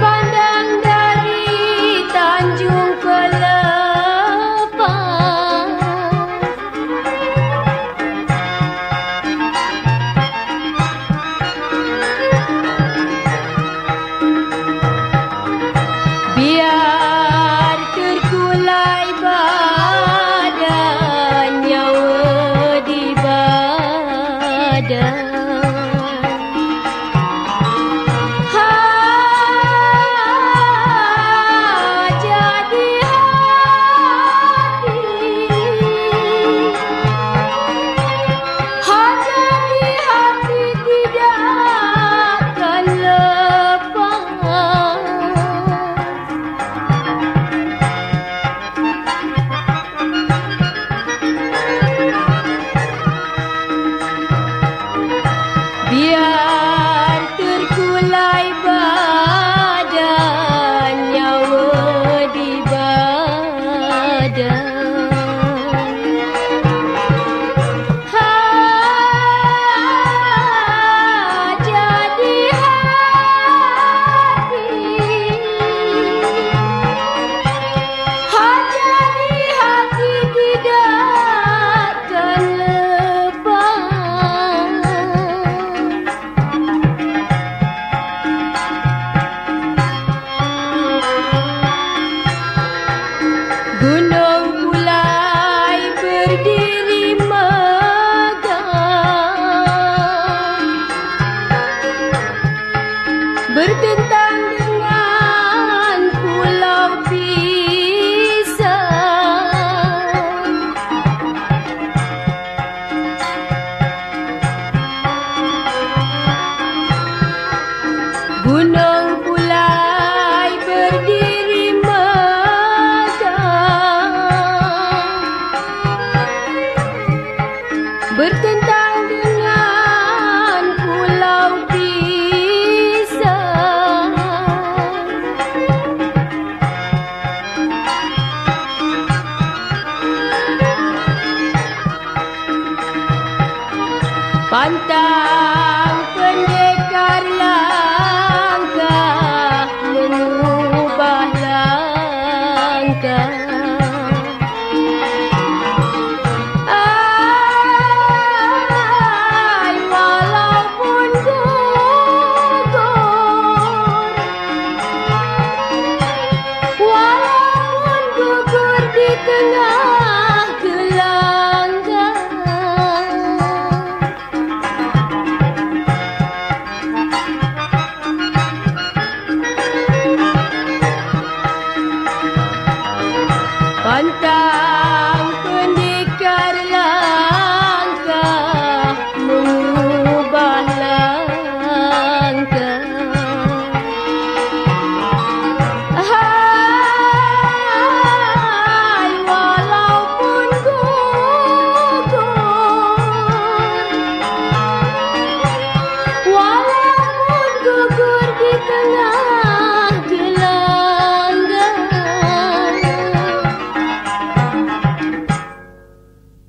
Bye. pantang pendekar langkah mengubah langkah. Ay, walaupun gugur Walaupun gugur di tengah